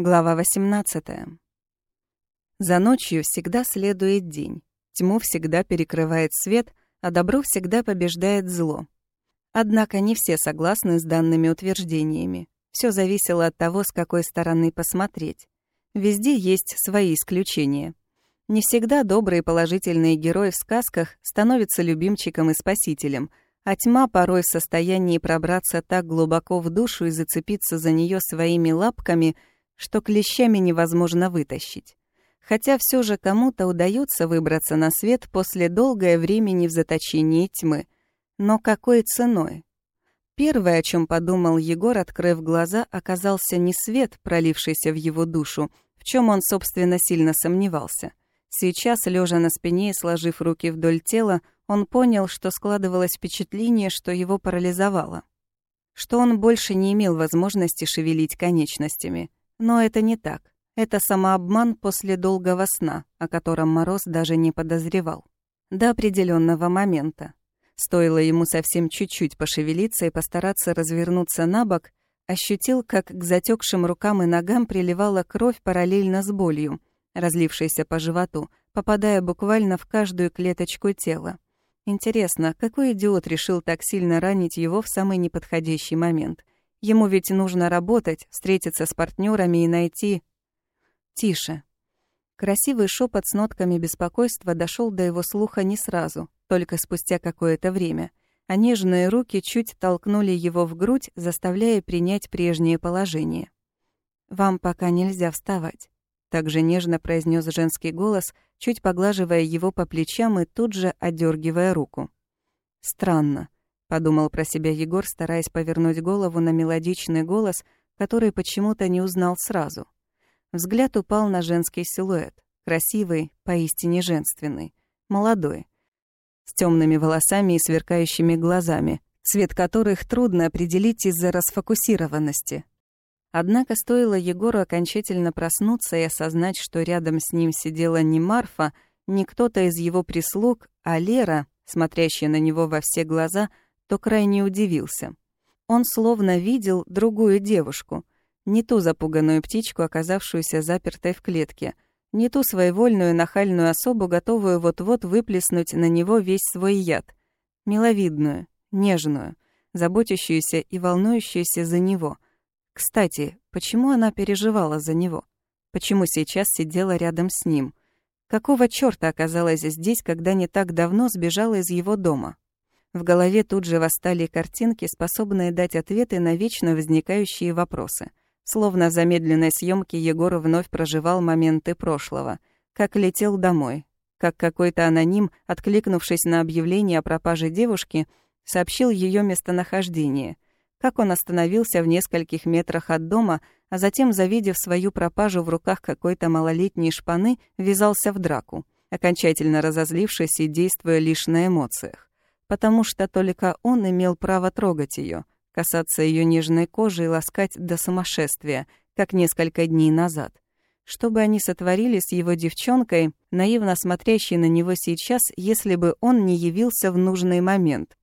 Глава 18. За ночью всегда следует день. Тьму всегда перекрывает свет, а добро всегда побеждает зло. Однако не все согласны с данными утверждениями. Все зависело от того, с какой стороны посмотреть. Везде есть свои исключения. Не всегда добрые положительные герои в сказках становятся любимчиком и спасителем, а тьма порой в состоянии пробраться так глубоко в душу и зацепиться за нее своими лапками — что клещами невозможно вытащить. Хотя все же кому-то удается выбраться на свет после долгое времени в заточении тьмы. Но какой ценой? Первое, о чем подумал Егор, открыв глаза, оказался не свет, пролившийся в его душу, в чем он, собственно, сильно сомневался. Сейчас, лежа на спине и сложив руки вдоль тела, он понял, что складывалось впечатление, что его парализовало. Что он больше не имел возможности шевелить конечностями. Но это не так. Это самообман после долгого сна, о котором Мороз даже не подозревал. До определенного момента. Стоило ему совсем чуть-чуть пошевелиться и постараться развернуться на бок, ощутил, как к затекшим рукам и ногам приливала кровь параллельно с болью, разлившейся по животу, попадая буквально в каждую клеточку тела. Интересно, какой идиот решил так сильно ранить его в самый неподходящий момент? Ему ведь нужно работать, встретиться с партнерами и найти... Тише. Красивый шепот с нотками беспокойства дошел до его слуха не сразу, только спустя какое-то время, а нежные руки чуть толкнули его в грудь, заставляя принять прежнее положение. «Вам пока нельзя вставать», — также нежно произнес женский голос, чуть поглаживая его по плечам и тут же отдергивая руку. «Странно подумал про себя Егор, стараясь повернуть голову на мелодичный голос, который почему-то не узнал сразу. Взгляд упал на женский силуэт, красивый, поистине женственный, молодой, с темными волосами и сверкающими глазами, цвет которых трудно определить из-за расфокусированности. Однако стоило Егору окончательно проснуться и осознать, что рядом с ним сидела не Марфа, не кто-то из его прислуг, а Лера, смотрящая на него во все глаза — то крайне удивился. Он словно видел другую девушку, не ту запуганную птичку, оказавшуюся запертой в клетке, не ту своевольную нахальную особу, готовую вот-вот выплеснуть на него весь свой яд, миловидную, нежную, заботящуюся и волнующуюся за него. Кстати, почему она переживала за него? Почему сейчас сидела рядом с ним? Какого чёрта оказалась здесь, когда не так давно сбежала из его дома? В голове тут же восстали картинки, способные дать ответы на вечно возникающие вопросы. Словно в замедленной съемке Егор вновь проживал моменты прошлого. Как летел домой. Как какой-то аноним, откликнувшись на объявление о пропаже девушки, сообщил ее местонахождение. Как он остановился в нескольких метрах от дома, а затем, завидев свою пропажу в руках какой-то малолетней шпаны, ввязался в драку, окончательно разозлившись и действуя лишь на эмоциях потому что только он имел право трогать ее, касаться ее нежной кожи и ласкать до сумасшествия, как несколько дней назад. Что бы они сотворили с его девчонкой, наивно смотрящей на него сейчас, если бы он не явился в нужный момент?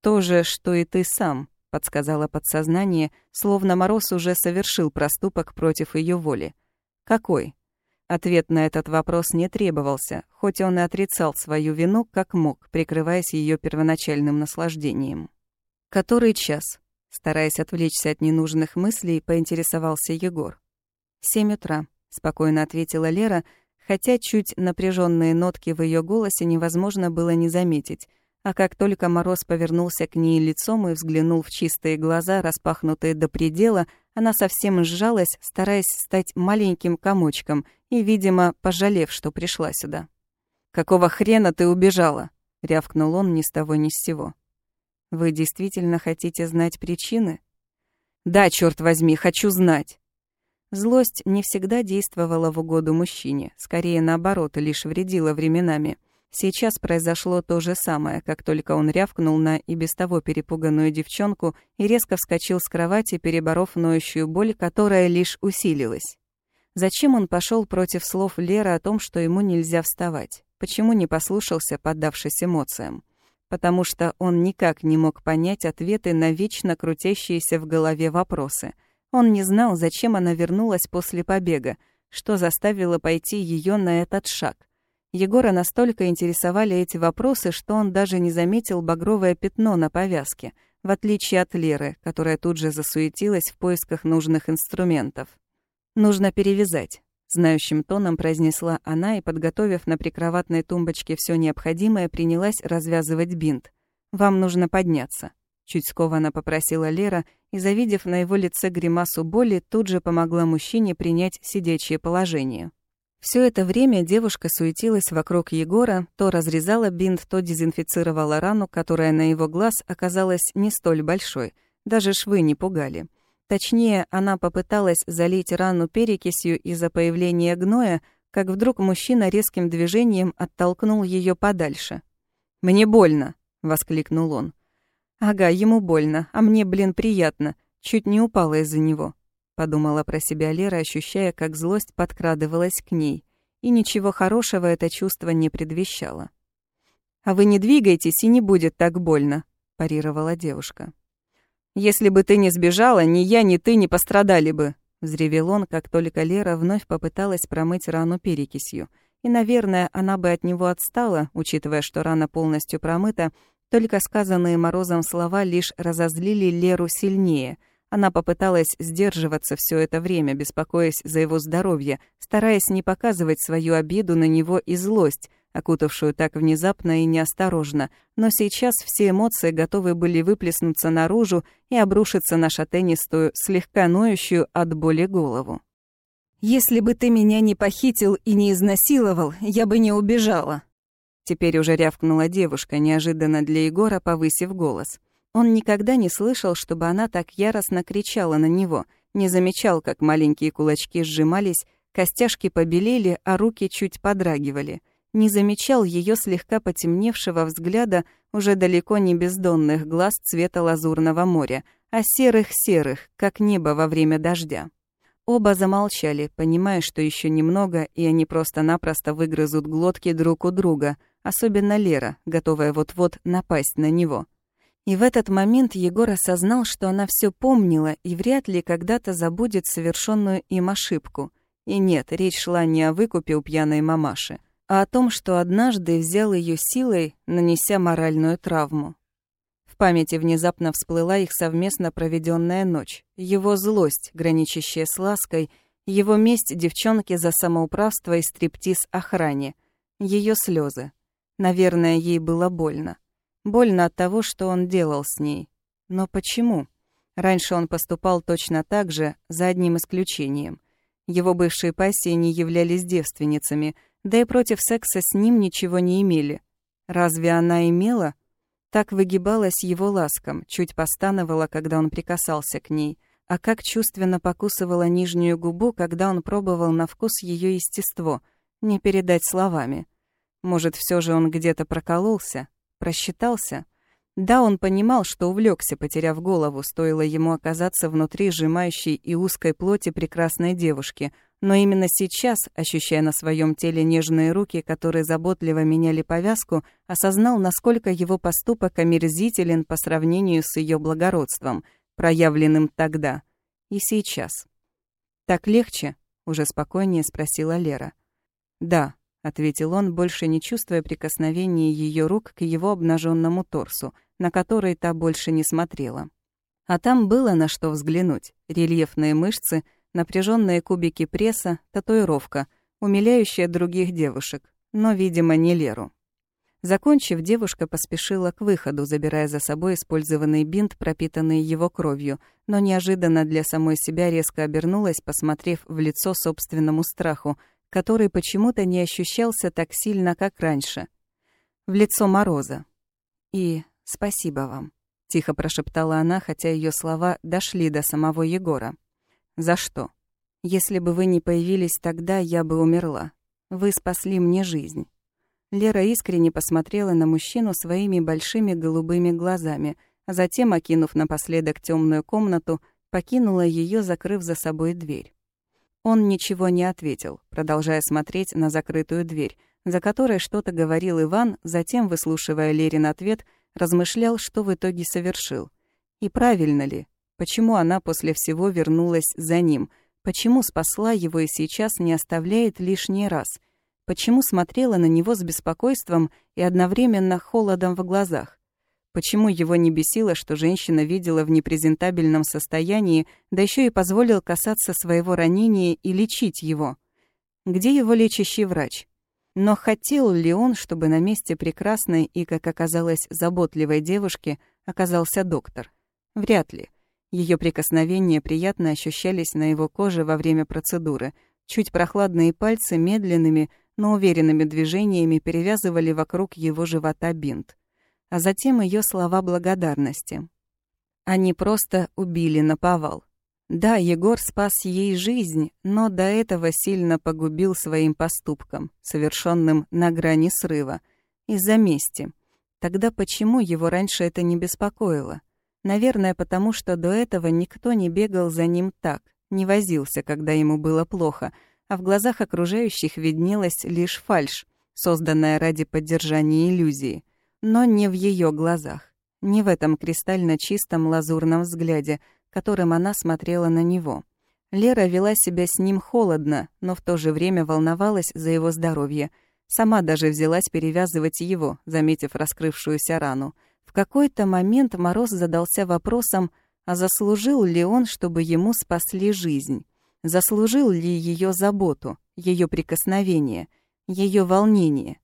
«То же, что и ты сам», — подсказало подсознание, словно Мороз уже совершил проступок против ее воли. «Какой?» Ответ на этот вопрос не требовался, хоть он и отрицал свою вину как мог, прикрываясь ее первоначальным наслаждением. «Который час?» Стараясь отвлечься от ненужных мыслей, поинтересовался Егор. «Семь утра», — спокойно ответила Лера, хотя чуть напряженные нотки в ее голосе невозможно было не заметить. А как только Мороз повернулся к ней лицом и взглянул в чистые глаза, распахнутые до предела, она совсем сжалась, стараясь стать маленьким комочком и, видимо, пожалев, что пришла сюда. «Какого хрена ты убежала?» — рявкнул он ни с того ни с сего. «Вы действительно хотите знать причины?» «Да, черт возьми, хочу знать!» Злость не всегда действовала в угоду мужчине, скорее наоборот, лишь вредила временами — Сейчас произошло то же самое, как только он рявкнул на и без того перепуганную девчонку и резко вскочил с кровати, переборов ноющую боль, которая лишь усилилась. Зачем он пошел против слов Леры о том, что ему нельзя вставать? Почему не послушался, поддавшись эмоциям? Потому что он никак не мог понять ответы на вечно крутящиеся в голове вопросы. Он не знал, зачем она вернулась после побега, что заставило пойти ее на этот шаг. Егора настолько интересовали эти вопросы, что он даже не заметил багровое пятно на повязке, в отличие от Леры, которая тут же засуетилась в поисках нужных инструментов. «Нужно перевязать», — знающим тоном произнесла она и, подготовив на прикроватной тумбочке все необходимое, принялась развязывать бинт. «Вам нужно подняться». Чуть скованно попросила Лера и, завидев на его лице гримасу боли, тут же помогла мужчине принять сидячее положение. Все это время девушка суетилась вокруг Егора, то разрезала бинт, то дезинфицировала рану, которая на его глаз оказалась не столь большой, даже швы не пугали. Точнее, она попыталась залить рану перекисью из-за появления гноя, как вдруг мужчина резким движением оттолкнул ее подальше. «Мне больно!» — воскликнул он. Ага, ему больно, а мне, блин, приятно. Чуть не упала из-за него. Подумала про себя Лера, ощущая, как злость подкрадывалась к ней. И ничего хорошего это чувство не предвещало. «А вы не двигайтесь, и не будет так больно», – парировала девушка. «Если бы ты не сбежала, ни я, ни ты не пострадали бы», – взревел он, как только Лера вновь попыталась промыть рану перекисью. И, наверное, она бы от него отстала, учитывая, что рана полностью промыта, только сказанные Морозом слова лишь разозлили Леру сильнее. Она попыталась сдерживаться все это время, беспокоясь за его здоровье, стараясь не показывать свою обиду на него и злость, окутавшую так внезапно и неосторожно, но сейчас все эмоции готовы были выплеснуться наружу и обрушиться на шатенистую, слегка ноющую от боли голову. «Если бы ты меня не похитил и не изнасиловал, я бы не убежала», Теперь уже рявкнула девушка, неожиданно для Егора повысив голос. Он никогда не слышал, чтобы она так яростно кричала на него, не замечал, как маленькие кулачки сжимались, костяшки побелели, а руки чуть подрагивали. Не замечал ее слегка потемневшего взгляда уже далеко не бездонных глаз цвета лазурного моря, а серых-серых, как небо во время дождя. Оба замолчали, понимая, что еще немного, и они просто-напросто выгрызут глотки друг у друга, особенно Лера, готовая вот-вот напасть на него. И в этот момент Егор осознал, что она все помнила и вряд ли когда-то забудет совершенную им ошибку. И нет, речь шла не о выкупе у пьяной мамаши, а о том, что однажды взял ее силой, нанеся моральную травму. В памяти внезапно всплыла их совместно проведенная ночь, его злость, граничащая с лаской, его месть девчонке за самоуправство и стриптиз охране, ее слезы. Наверное, ей было больно. Больно от того, что он делал с ней. Но почему? Раньше он поступал точно так же, за одним исключением. Его бывшие пассии не являлись девственницами, да и против секса с ним ничего не имели. Разве она имела? Так выгибалась его ласком, чуть постановала, когда он прикасался к ней, а как чувственно покусывала нижнюю губу, когда он пробовал на вкус ее естество, не передать словами. Может, все же он где-то прокололся, просчитался? Да, он понимал, что увлекся, потеряв голову, стоило ему оказаться внутри сжимающей и узкой плоти прекрасной девушки, но именно сейчас, ощущая на своем теле нежные руки, которые заботливо меняли повязку, осознал, насколько его поступок омерзителен по сравнению с ее благородством, проявленным тогда и сейчас. «Так легче?» — уже спокойнее спросила Лера. «Да», — ответил он, больше не чувствуя прикосновения ее рук к его обнаженному торсу, на который та больше не смотрела. А там было на что взглянуть. Рельефные мышцы, напряженные кубики пресса, татуировка, умиляющая других девушек, но, видимо, не Леру. Закончив, девушка поспешила к выходу, забирая за собой использованный бинт, пропитанный его кровью, но неожиданно для самой себя резко обернулась, посмотрев в лицо собственному страху, который почему-то не ощущался так сильно, как раньше. В лицо Мороза. «И спасибо вам», — тихо прошептала она, хотя ее слова дошли до самого Егора. «За что? Если бы вы не появились тогда, я бы умерла. Вы спасли мне жизнь». Лера искренне посмотрела на мужчину своими большими голубыми глазами, а затем, окинув напоследок темную комнату, покинула ее, закрыв за собой дверь. Он ничего не ответил, продолжая смотреть на закрытую дверь, за которой что-то говорил Иван, затем, выслушивая Лерин ответ, размышлял, что в итоге совершил. И правильно ли? Почему она после всего вернулась за ним? Почему спасла его и сейчас не оставляет лишний раз? Почему смотрела на него с беспокойством и одновременно холодом в глазах? Почему его не бесило, что женщина видела в непрезентабельном состоянии, да еще и позволил касаться своего ранения и лечить его? Где его лечащий врач? Но хотел ли он, чтобы на месте прекрасной и, как оказалось, заботливой девушки оказался доктор? Вряд ли. Ее прикосновения приятно ощущались на его коже во время процедуры. Чуть прохладные пальцы медленными, но уверенными движениями перевязывали вокруг его живота бинт. А затем ее слова благодарности. Они просто убили наповал. Да, Егор спас ей жизнь, но до этого сильно погубил своим поступком, совершенным на грани срыва, из-за мести. Тогда почему его раньше это не беспокоило? Наверное, потому что до этого никто не бегал за ним так, не возился, когда ему было плохо, а в глазах окружающих виднелась лишь фальшь, созданная ради поддержания иллюзии. Но не в ее глазах, не в этом кристально чистом лазурном взгляде — которым она смотрела на него. Лера вела себя с ним холодно, но в то же время волновалась за его здоровье. Сама даже взялась перевязывать его, заметив раскрывшуюся рану. В какой-то момент Мороз задался вопросом, а заслужил ли он, чтобы ему спасли жизнь? Заслужил ли ее заботу, ее прикосновение, ее волнение?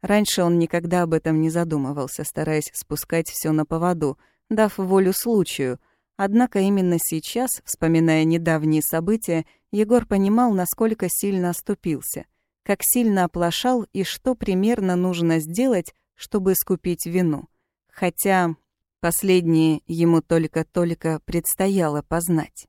Раньше он никогда об этом не задумывался, стараясь спускать все на поводу, дав волю случаю — Однако именно сейчас, вспоминая недавние события, Егор понимал, насколько сильно оступился, как сильно оплошал и что примерно нужно сделать, чтобы искупить вину. Хотя последнее ему только-только предстояло познать.